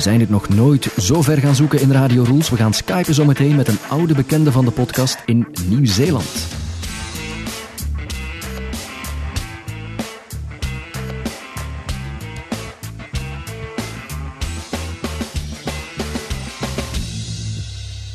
We zijn het nog nooit zo ver gaan zoeken in Radio Rules. We gaan skypen zometeen met een oude bekende van de podcast in Nieuw-Zeeland.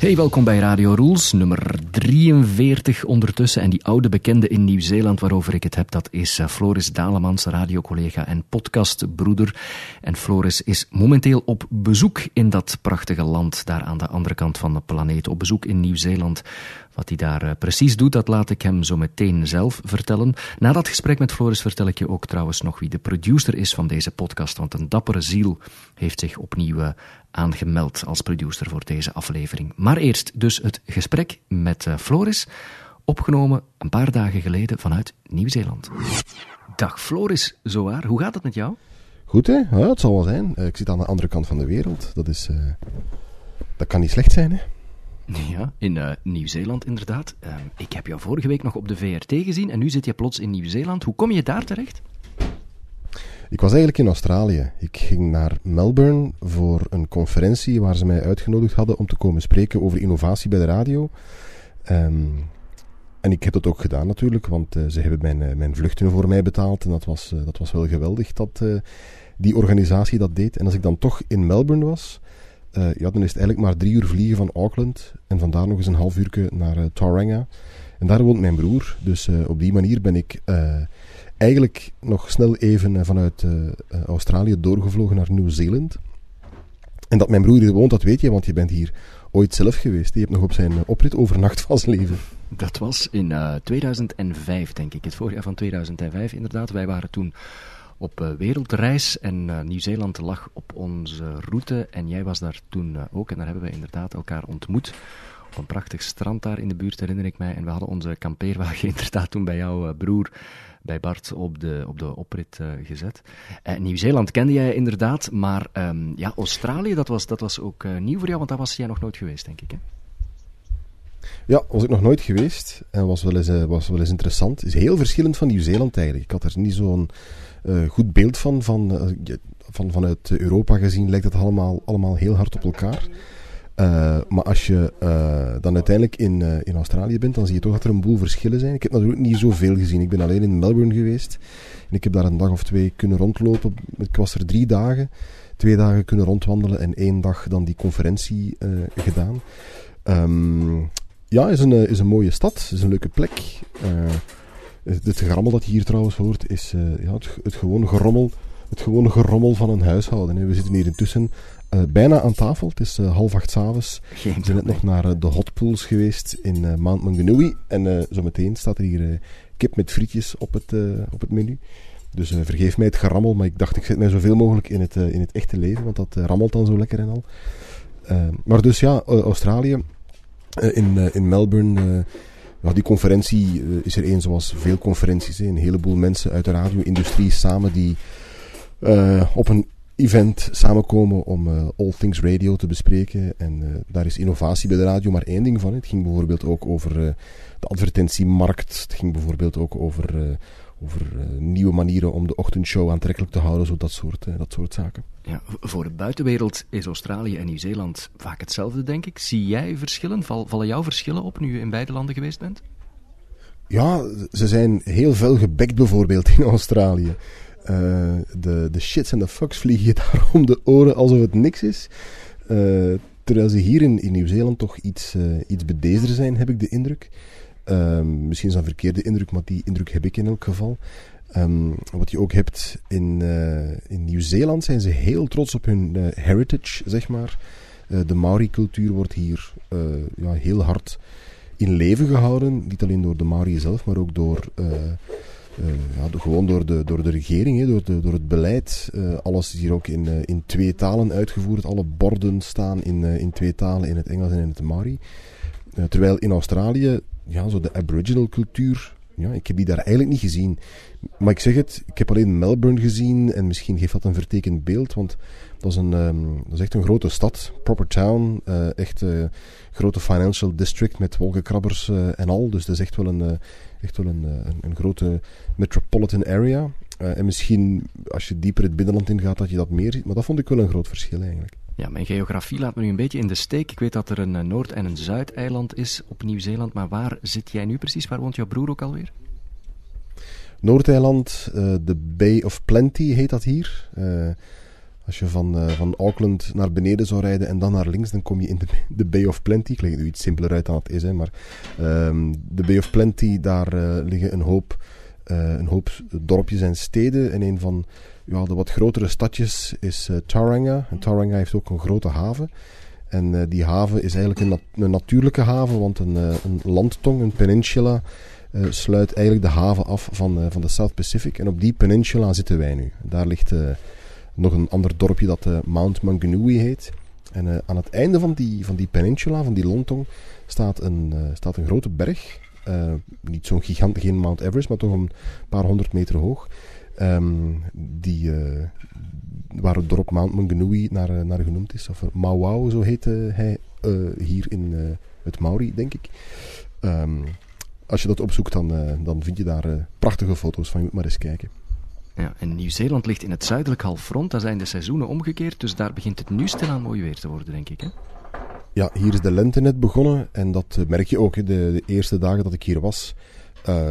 Hey, welkom bij Radio Rules, nummer 43 ondertussen. En die oude bekende in Nieuw-Zeeland waarover ik het heb, dat is eh, Floris Dalemans, radiocollega en podcastbroeder. En Floris is momenteel op bezoek in dat prachtige land, daar aan de andere kant van de planeet. Op bezoek in Nieuw-Zeeland. Wat hij daar eh, precies doet, dat laat ik hem zo meteen zelf vertellen. Na dat gesprek met Floris vertel ik je ook trouwens nog wie de producer is van deze podcast. Want een dappere ziel heeft zich opnieuw eh, aangemeld als producer voor deze aflevering. Maar eerst dus het gesprek met uh, Floris, opgenomen een paar dagen geleden vanuit Nieuw-Zeeland. Dag Floris, zowaar, hoe gaat het met jou? Goed hè, ja, het zal wel zijn. ik zit aan de andere kant van de wereld. Dat, is, dat kan niet slecht zijn hè. Ja, in uh, Nieuw-Zeeland inderdaad. Uh, ik heb jou vorige week nog op de VRT gezien en nu zit je plots in Nieuw-Zeeland. Hoe kom je daar terecht? Ik was eigenlijk in Australië. Ik ging naar Melbourne voor een conferentie waar ze mij uitgenodigd hadden om te komen spreken over innovatie bij de radio. Um, en ik heb dat ook gedaan natuurlijk, want uh, ze hebben mijn, mijn vluchten voor mij betaald. En dat was, dat was wel geweldig dat die organisatie dat deed. En als ik dan toch in Melbourne was, uh, ja, dan is het eigenlijk maar drie uur vliegen van Auckland. En vandaar nog eens een half uur naar uh, Tauranga. En daar woont mijn broer. Dus uh, op die manier ben ik eigenlijk nog snel even vanuit Australië doorgevlogen naar Nieuw-Zeeland. En dat mijn broer hier woont, dat weet je, want je bent hier ooit zelf geweest. Je hebt nog op zijn oprit overnacht van zijn leven. Dat was in 2005, denk ik. Het voorjaar van 2005, inderdaad. Wij waren toen op uh, wereldreis en uh, Nieuw-Zeeland lag op onze route en jij was daar toen uh, ook en daar hebben we inderdaad elkaar ontmoet op een prachtig strand daar in de buurt, herinner ik mij. En we hadden onze kampeerwagen inderdaad toen bij jouw broer, bij Bart, op de, op de oprit gezet. Nieuw-Zeeland kende jij inderdaad, maar um, ja, Australië, dat was, dat was ook nieuw voor jou, want daar was jij nog nooit geweest, denk ik, hè? Ja, was ik nog nooit geweest en was wel eens, was wel eens interessant. is heel verschillend van Nieuw-Zeeland eigenlijk. Ik had er niet zo'n uh, goed beeld van. Van, uh, van. Vanuit Europa gezien lijkt het allemaal, allemaal heel hard op elkaar. Maar als je dan uiteindelijk in, in Australië bent, dan zie je toch dat er een boel verschillen zijn. Ik heb natuurlijk niet zoveel gezien. Ik ben alleen in Melbourne geweest. En ik heb daar een dag of twee kunnen rondlopen. Ik was er drie dagen. Twee dagen kunnen rondwandelen en één dag dan die conferentie gedaan. Um, ja, is een, is een mooie stad. Is een leuke plek. Het gerammel dat je hier trouwens hoort, is uh, ja, het, het, gewone gerommel, het gewone gerommel van een huishouden. Hè. We zitten hier intussen uh, bijna aan tafel. Het is uh, half acht s'avonds. We zijn net nog naar de hotpools geweest in uh, Mount Maunganui. En zometeen staat er hier kip met frietjes op het, op het menu. Dus vergeef mij het gerammel, maar ik dacht ik zet mij zoveel mogelijk in het, in het echte leven, want dat rammelt dan zo lekker en al. maar dus ja, Australië, in, in Melbourne ja, die conferentie is er één zoals veel conferenties. Hè. Een heleboel mensen uit de radio-industrie samen die op een event samenkomen om All Things Radio te bespreken. En daar is innovatie bij de radio maar één ding van. Het ging bijvoorbeeld ook over de advertentiemarkt. Het ging bijvoorbeeld ook over over uh, nieuwe manieren om de ochtendshow aantrekkelijk te houden, zo dat soort, uh, dat soort zaken. Ja, voor de buitenwereld is Australië en Nieuw-Zeeland vaak hetzelfde, denk ik. Zie jij verschillen? Val, vallen jouw verschillen op nu je in beide landen geweest bent? Ja, ze zijn heel veel gebekt bijvoorbeeld in Australië. Uh, de, de shits en de fucks vliegen je daar om de oren alsof het niks is. terwijl ze hier in, in Nieuw-Zeeland toch iets, iets bedeesder zijn, heb ik de indruk. Um, misschien is dat een verkeerde indruk, maar die indruk heb ik in elk geval. Um, wat je ook hebt in, uh, in Nieuw-Zeeland zijn ze heel trots op hun uh, heritage, zeg maar. Uh, de Maori-cultuur wordt hier ja, heel hard in leven gehouden. Niet alleen door de Maori zelf, maar ook door, ja, de, gewoon door de, door de regering, hè, door, door het beleid. alles is hier ook in, in twee talen uitgevoerd. Alle borden staan in, in twee talen, in het Engels en in het Maori. terwijl in Australië ja, zo de Aboriginal cultuur, ja, ik heb die daar eigenlijk niet gezien. Maar ik zeg het, ik heb alleen Melbourne gezien en misschien geeft dat een vertekend beeld, want dat is, een, um, dat is echt een grote stad, proper town, uh, echt uh, grote financial district met wolkenkrabbers uh, en al. Dus dat is echt wel een, echt wel een, een, een, grote metropolitan area. en misschien als je dieper het binnenland ingaat dat je dat meer ziet, maar dat vond ik wel een groot verschil eigenlijk. Ja, mijn geografie laat me nu een beetje in de steek. Ik weet dat er een Noord- en een Zuideiland is op Nieuw-Zeeland, maar waar zit jij nu precies? Waar woont jouw broer ook alweer? Noordeiland, uh, de Bay of Plenty heet dat hier. Uh, als je van, van Auckland naar beneden zou rijden en dan naar links, dan kom je in de, de Bay of Plenty. Ik leg het nu iets simpeler uit dan het is, hè, maar um, de Bay of Plenty, daar liggen een hoop, een hoop dorpjes en steden. En een van ja, de wat grotere stadjes is Tauranga. En Tauranga heeft ook een grote haven. En die haven is eigenlijk een, nat een natuurlijke haven, want een, een landtong, een peninsula uh, sluit eigenlijk de haven af van, uh, van de South Pacific. En op die peninsula zitten wij nu. Daar ligt uh, nog een ander dorpje dat Mount Manganui heet. En aan het einde van die, van die peninsula, van die lontong, staat een, staat een grote berg. niet zo'n gigant, geen Mount Everest, maar toch een paar honderd meter hoog. Um, die, waar het dorp Mount Manganui naar, naar genoemd is. Of Mauau, zo heette hij hier in het Maori, denk ik. Um, als je dat opzoekt, dan, dan vind je daar prachtige foto's van. Je moet maar eens kijken. Ja, en Nieuw-Zeeland ligt in het zuidelijk halfrond. Daar zijn de seizoenen omgekeerd, dus daar begint het nu stilaan mooi weer te worden, denk ik. Hè? Ja, hier is de lente net begonnen en dat merk je ook. Hè. De, de, eerste dagen dat ik hier was,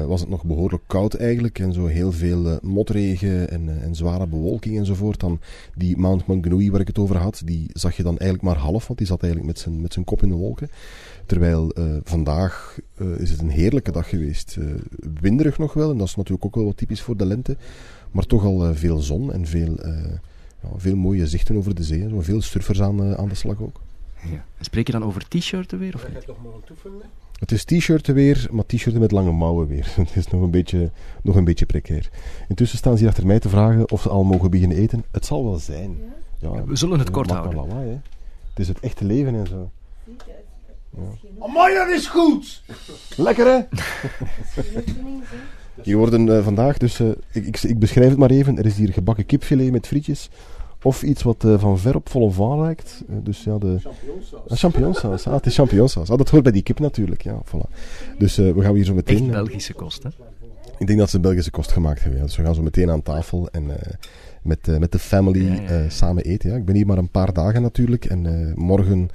was het nog behoorlijk koud eigenlijk. En zo heel veel motregen en, en, zware bewolking enzovoort. Dan die Mount Manganui waar ik het over had, die zag je dan eigenlijk maar half, want die zat eigenlijk met zijn, met zijn kop in de wolken. Terwijl uh, vandaag uh, is het een heerlijke dag geweest. Uh, winderig nog wel, en dat is natuurlijk ook wel wat typisch voor de lente. Maar toch al veel zon en veel, ja, veel mooie zichten over de zee. Zo veel surfers aan, aan de slag ook. Ja. Spreek je dan over t-shirten weer? Of niet? nog maar aan Het is t-shirten weer, maar t-shirten met lange mouwen weer. Het is nog een, beetje, nog een beetje precair. Intussen staan ze hier achter mij te vragen of ze al mogen beginnen eten. Het zal wel zijn. Ja? ja we zullen het kort houden. Lawaai, het is het echte leven en zo. Ja. Amai, dat is goed! Lekker hè? Hier worden uh, vandaag, dus uh, ik, ik, ik, beschrijf het maar even. Er is hier gebakken kipfilet met frietjes. Of iets wat uh, van ver op volle van lijkt. dus ja, de... Champignonsaus. Ah, champignonsaus. Ah, het is champignonsaus. Ah, dat hoort bij die kip natuurlijk. Ja, voilà. Dus we gaan hier zo meteen... Echt Belgische kost, hè? Ik denk dat ze Belgische kost gemaakt hebben. Ja. Dus we gaan zo meteen aan tafel en met, met de family ja, ja, ja. samen eten. Ja. Ik ben hier maar een paar dagen natuurlijk. En morgen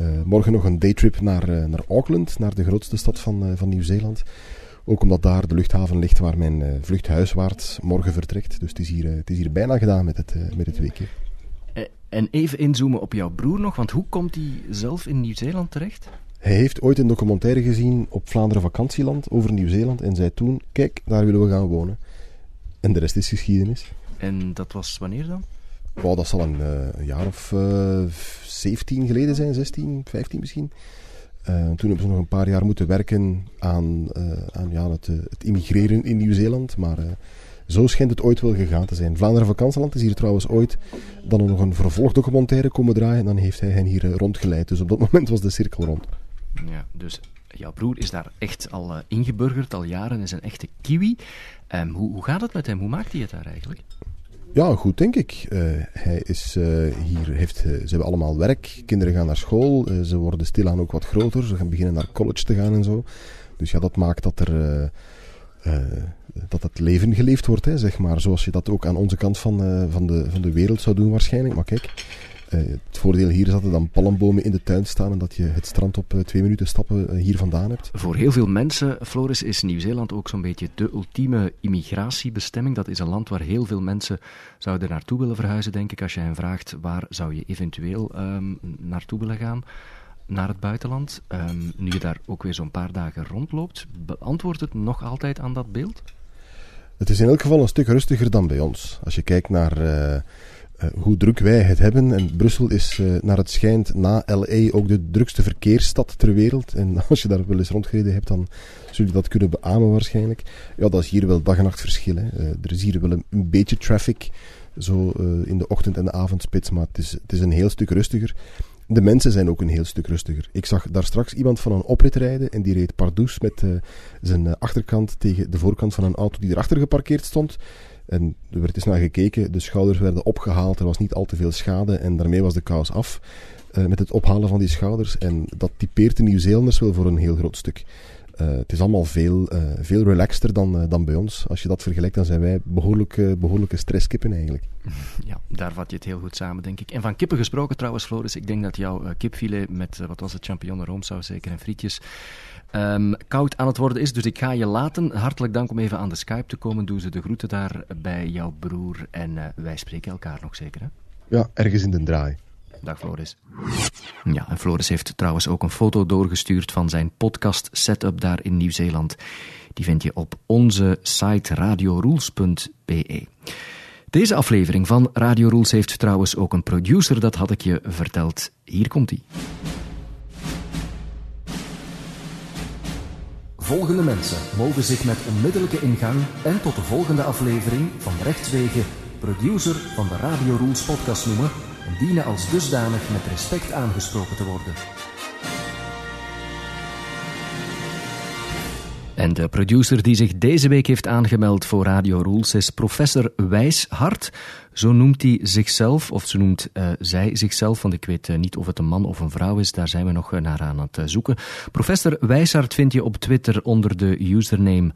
uh, morgen nog een daytrip naar, uh, naar Auckland, naar de grootste stad van, uh, van Nieuw-Zeeland. Ook omdat daar de luchthaven ligt waar mijn vlucht huiswaarts morgen vertrekt. Dus het is hier, het is hier bijna gedaan met het, met het weekje. En even inzoomen op jouw broer nog, want hoe komt hij zelf in Nieuw-Zeeland terecht? Hij heeft ooit een documentaire gezien op Vlaanderen Vakantieland over Nieuw-Zeeland en zei toen, kijk, daar willen we gaan wonen. En de rest is geschiedenis. En dat was wanneer dan? Wow, dat zal een, een jaar of 17 geleden zijn, 16, 15 misschien. Uh, toen hebben ze nog een paar jaar moeten werken aan, uh, aan ja, het, uh, het, immigreren in Nieuw-Zeeland. Maar zo schijnt het ooit wel gegaan te zijn. Vlaanderen Vakantieland is hier trouwens ooit dan nog een vervolgdocumentaire komen draaien. En dan heeft hij hen hier rondgeleid. Dus op dat moment was de cirkel rond. Ja, dus jouw broer is daar echt al ingeburgerd, al jaren, is een echte kiwi. Um, hoe, hoe gaat het met hem? Hoe maakt hij het daar eigenlijk? Ja, goed denk ik. Uh, hij is uh, hier, heeft, uh, ze hebben allemaal werk, kinderen gaan naar school, ze worden stilaan ook wat groter, ze gaan beginnen naar college te gaan en zo. Dus ja, dat maakt dat er dat het leven geleefd wordt, hè, zeg maar. Zoals je dat ook aan onze kant van, van, de, van de wereld zou doen waarschijnlijk. Maar kijk, het voordeel hier is dat er dan palmbomen in de tuin staan en dat je het strand op twee minuten stappen hier vandaan hebt. Voor heel veel mensen, Floris, is Nieuw-Zeeland ook zo'n beetje de ultieme immigratiebestemming. Dat is een land waar heel veel mensen zouden naartoe willen verhuizen, denk ik. Als je hen vraagt waar zou je eventueel um, naartoe willen gaan, naar het buitenland. Um, nu je daar ook weer zo'n paar dagen rondloopt, beantwoordt het nog altijd aan dat beeld? Het is in elk geval een stuk rustiger dan bij ons. Als je kijkt naar... Uh, hoe druk wij het hebben. En Brussel is uh, naar het schijnt na LA ook de drukste verkeersstad ter wereld. En als je daar wel eens rondgereden hebt, dan zul je dat kunnen beamen waarschijnlijk. Ja, dat is hier wel dag en nacht verschil. Hè. Uh, er is hier wel een, een beetje traffic, zo in de ochtend- en de avondspits, maar het is, het is een heel stuk rustiger. De mensen zijn ook een heel stuk rustiger. Ik zag daar straks iemand van een oprit rijden en die reed pardoes met zijn achterkant tegen de voorkant van een auto die erachter geparkeerd stond. En er werd eens naar gekeken, de schouders werden opgehaald, er was niet al te veel schade en daarmee was de kous af uh, met het ophalen van die schouders. En dat typeert de Nieuw-Zeelanders wel voor een heel groot stuk. Het is allemaal veel, veel relaxter dan, dan bij ons. Als je dat vergelijkt, dan zijn wij behoorlijk, behoorlijke stresskippen eigenlijk. Ja, daar vat je het heel goed samen, denk ik. En van kippen gesproken trouwens, Floris. Ik denk dat jouw kipfilet met, wat was het, champignon roomsaus zeker en frietjes um, koud aan het worden is. Dus ik ga je laten. Hartelijk dank om even aan de Skype te komen. Doe ze de groeten daar bij jouw broer. En uh, wij spreken elkaar nog zeker, hè? Ja, ergens in de draai. Dag Floris. Ja, en Floris heeft trouwens ook een foto doorgestuurd van zijn podcast setup daar in Nieuw-Zeeland. Die vind je op onze site radiorules.be. Deze aflevering van Radio Rules heeft trouwens ook een producer, dat had ik je verteld. Hier komt hij. Volgende mensen mogen zich met onmiddellijke ingang en tot de volgende aflevering van rechtswege producer van de Radio Rules podcast noemen en dienen als dusdanig met respect aangesproken te worden. En de producer die zich deze week heeft aangemeld voor Radio Rules is professor Wijshart. Zo noemt hij zichzelf, of zo noemt uh, zij zichzelf, want ik weet uh, niet of het een man of een vrouw is, daar zijn we nog uh, naar aan het zoeken. Professor Wijshart vind je op Twitter onder de username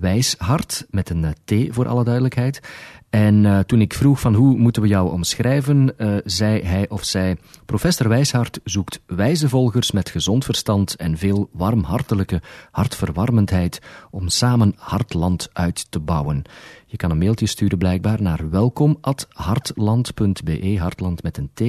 @wijshart met een T voor alle duidelijkheid. En uh, toen ik vroeg van hoe moeten we jou omschrijven, uh, zei hij of zij: Professor Wijshart zoekt wijze volgers met gezond verstand en veel warmhartelijke hartverwarmendheid om samen Hartland uit te bouwen. Je kan een mailtje sturen blijkbaar naar welkom@hartland.be, hartland met een T.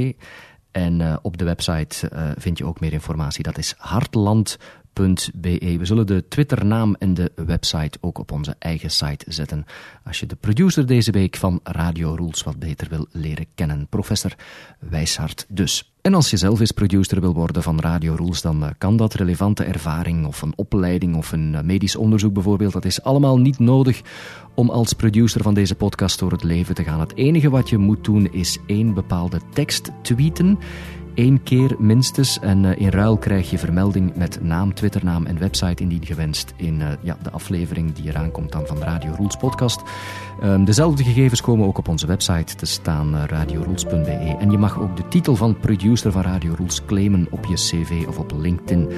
En uh, op de website vind je ook meer informatie. Dat is hartland We zullen de Twitternaam en de website ook op onze eigen site zetten. Als je de producer deze week van Radio Rules wat beter wil leren kennen, professor Wijshart dus. En als je zelf eens producer wil worden van Radio Rules, dan eh, kan dat relevante ervaring of een opleiding of een eh, medisch onderzoek bijvoorbeeld. Dat is allemaal niet nodig om als producer van deze podcast door het leven te gaan. Het enige wat je moet doen is één bepaalde tekst tweeten Eén keer minstens. En uh, in ruil krijg je vermelding met naam, Twitternaam en website indien gewenst in uh, ja, de aflevering die eraan komt dan van de Radio Rules podcast. Um, dezelfde gegevens komen ook op onze website te staan, uh, radiorules.be. En je mag ook de titel van producer van Radio Rules claimen op je cv of op LinkedIn.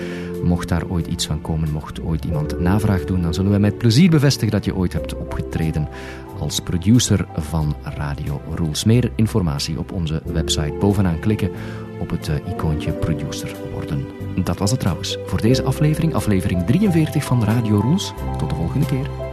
Mocht daar ooit iets van komen, mocht ooit iemand navraag doen, dan zullen wij met plezier bevestigen dat je ooit hebt opgetreden als producer van Radio Rules. Meer informatie op onze website. Bovenaan klikken op het uh, icoontje producer worden. Dat was het trouwens voor deze aflevering, aflevering 43 van Radio Rules. Tot de volgende keer.